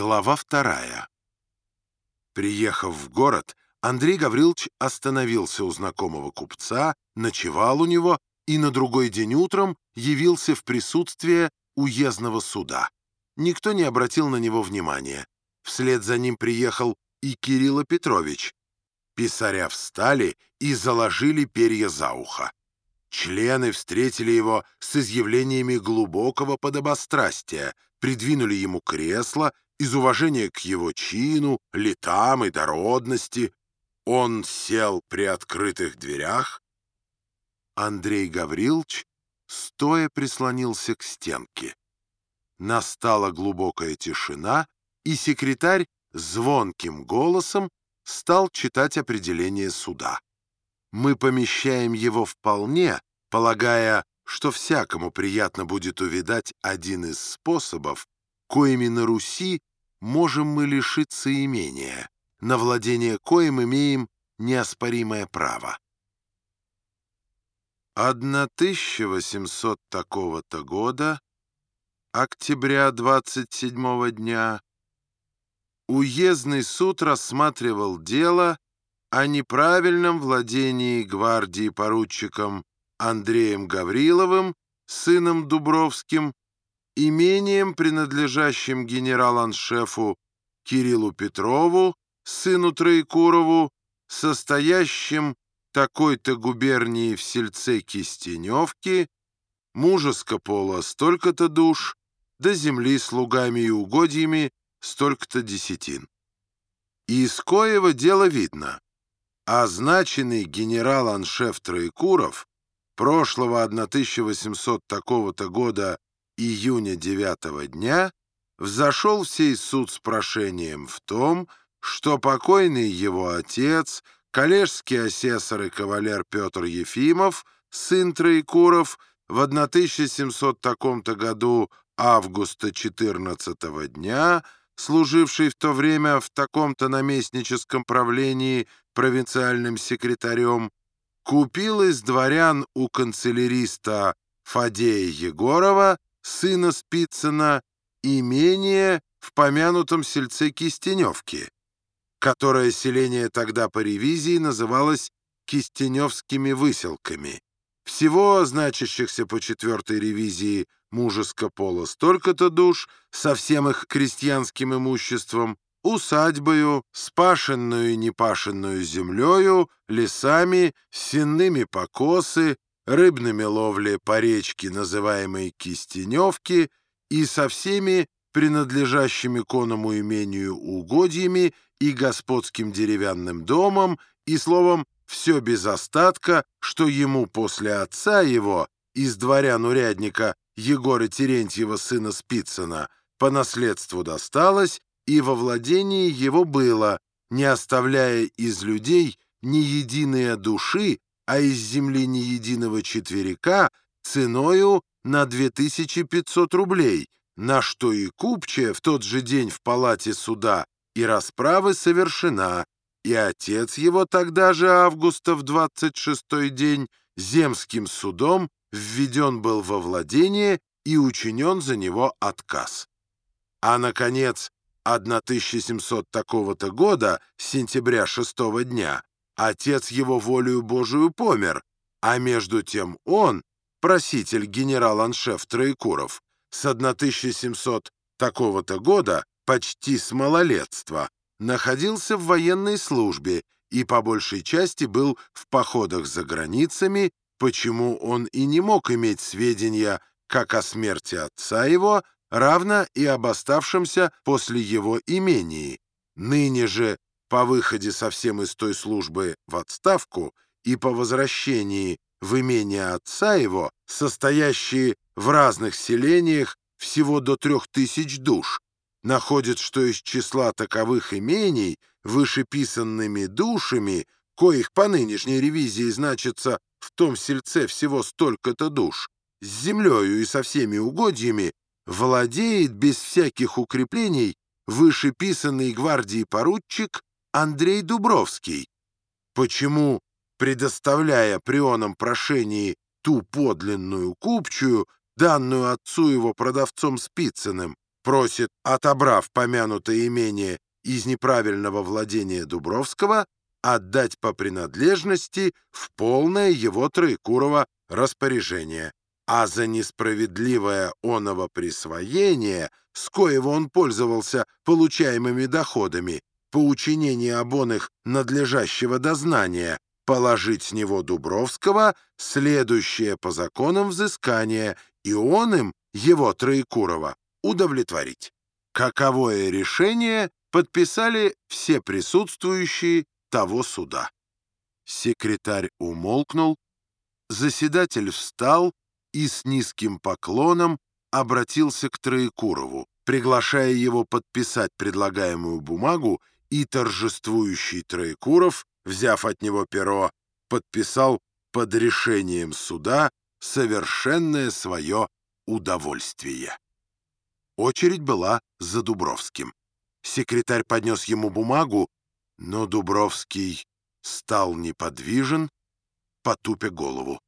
Глава вторая. Приехав в город, Андрей Гаврилович остановился у знакомого купца, ночевал у него и на другой день утром явился в присутствие уездного суда. Никто не обратил на него внимания. Вслед за ним приехал и Кирилл Петрович. Писаря встали и заложили перья за ухо. Члены встретили его с изъявлениями глубокого подобострастия, придвинули ему кресло из уважения к его чину, летам и дородности. Он сел при открытых дверях. Андрей Гаврилович стоя прислонился к стенке. Настала глубокая тишина, и секретарь звонким голосом стал читать определение суда мы помещаем его вполне, полагая, что всякому приятно будет увидать один из способов, коими на Руси можем мы лишиться имения, на владение коим имеем неоспоримое право. 1800 такого-то года, октября 27 дня, уездный суд рассматривал дело о неправильном владении гвардии поручиком Андреем Гавриловым, сыном Дубровским, имением, принадлежащим генерал-аншефу Кириллу Петрову, сыну Троекурову, состоящим такой-то губернии в сельце Кистеневки, мужеско пола столько-то душ, до земли слугами и угодьями столько-то десятин. И из коего дело видно — означенный генерал-аншеф Троекуров прошлого 1800 такого-то года июня 9 дня взошел в сей суд с прошением в том, что покойный его отец, коллежский асессор и кавалер Петр Ефимов, сын Троекуров, в 1700 таком-то году августа 14 дня служивший в то время в таком-то наместническом правлении провинциальным секретарем, купил из дворян у канцеляриста Фадея Егорова, сына Спицына, имение в помянутом сельце Кистеневки, которое селение тогда по ревизии называлось Кистеневскими выселками. Всего значащихся по четвертой ревизии мужеско пола столько-то душ, со всем их крестьянским имуществом, усадьбою, спашенную и непашенную землею, лесами, сенными покосы, рыбными ловли по речке, называемой Кистеневки, и со всеми принадлежащими коному имению угодьями и господским деревянным домом, и, словом, все без остатка, что ему после отца его, из дворян урядника Егора Терентьева, сына Спицына, по наследству досталось и во владении его было, не оставляя из людей ни единой души, а из земли ни единого четверика, ценою на 2500 рублей, на что и купчая в тот же день в палате суда и расправы совершена, и отец его тогда же августа в 26-й день земским судом введен был во владение и учинен за него отказ. А, наконец, 1700 такого-то года, сентября шестого дня, отец его волею Божию помер, а между тем он, проситель генерал-аншеф Троекуров, с 1700 такого-то года, почти с малолетства, находился в военной службе и по большей части был в походах за границами почему он и не мог иметь сведения как о смерти отца его, равно и об оставшемся после его имении. Ныне же, по выходе совсем из той службы в отставку и по возвращении в имение отца его, состоящие в разных селениях всего до трех тысяч душ, находит, что из числа таковых имений вышеписанными душами, коих по нынешней ревизии значится в том сельце всего столько-то душ, с землею и со всеми угодьями, владеет без всяких укреплений вышеписанный гвардии поручик Андрей Дубровский. Почему, предоставляя прионам прошении ту подлинную купчую, данную отцу его продавцом Спицыным, просит, отобрав помянутое имение из неправильного владения Дубровского, отдать по принадлежности в полное его Троекурова распоряжение, а за несправедливое оново присвоение, с коего он пользовался получаемыми доходами, по учинении обоных надлежащего дознания, положить с него Дубровского следующее по законам взыскание, и он им, его Троекурова, удовлетворить. Каковое решение подписали все присутствующие того суда. Секретарь умолкнул, заседатель встал и с низким поклоном обратился к Троекурову, приглашая его подписать предлагаемую бумагу, и торжествующий Троекуров, взяв от него перо, подписал под решением суда совершенное свое удовольствие. Очередь была за Дубровским. Секретарь поднес ему бумагу, но Дубровский стал неподвижен, потупя голову.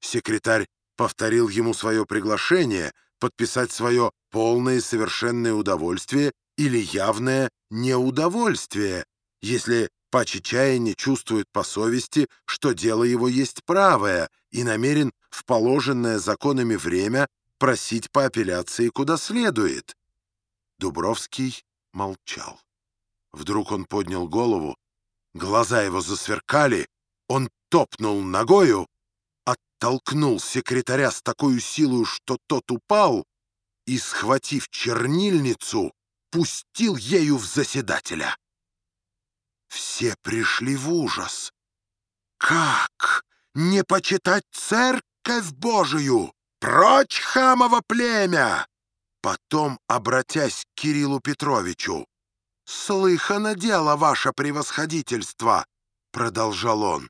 Секретарь повторил ему свое приглашение подписать свое полное и совершенное удовольствие или явное неудовольствие, если по чаяния чувствует по совести, что дело его есть правое, и намерен в положенное законами время просить по апелляции куда следует. Дубровский молчал. Вдруг он поднял голову, глаза его засверкали, он топнул ногою, оттолкнул секретаря с такой силой, что тот упал, и, схватив чернильницу, пустил ею в заседателя. Все пришли в ужас. Как не почитать церковь Божию? Прочь хамово племя! Потом, обратясь к Кириллу Петровичу, «Слыхано дело, ваше превосходительство!» — продолжал он.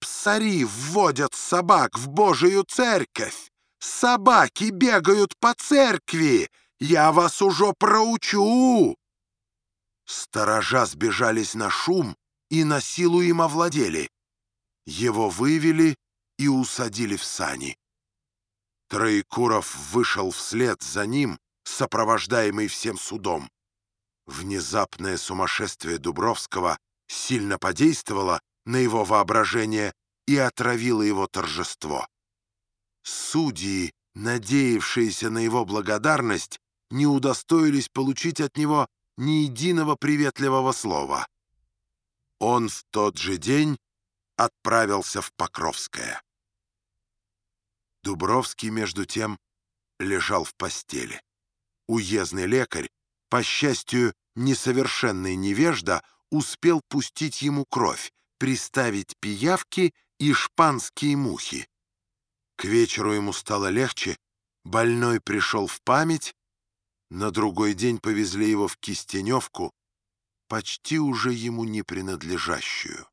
«Псари вводят собак в Божию церковь! Собаки бегают по церкви! Я вас уже проучу!» Сторожа сбежались на шум и на силу им овладели. Его вывели и усадили в сани. Троекуров вышел вслед за ним, сопровождаемый всем судом. Внезапное сумасшествие Дубровского сильно подействовало на его воображение и отравило его торжество. Судьи, надеявшиеся на его благодарность, не удостоились получить от него ни единого приветливого слова. Он в тот же день отправился в Покровское. Дубровский, между тем, лежал в постели. Уездный лекарь, по счастью, несовершенный невежда, успел пустить ему кровь, приставить пиявки и шпанские мухи. К вечеру ему стало легче, больной пришел в память, на другой день повезли его в Кистеневку, почти уже ему не принадлежащую.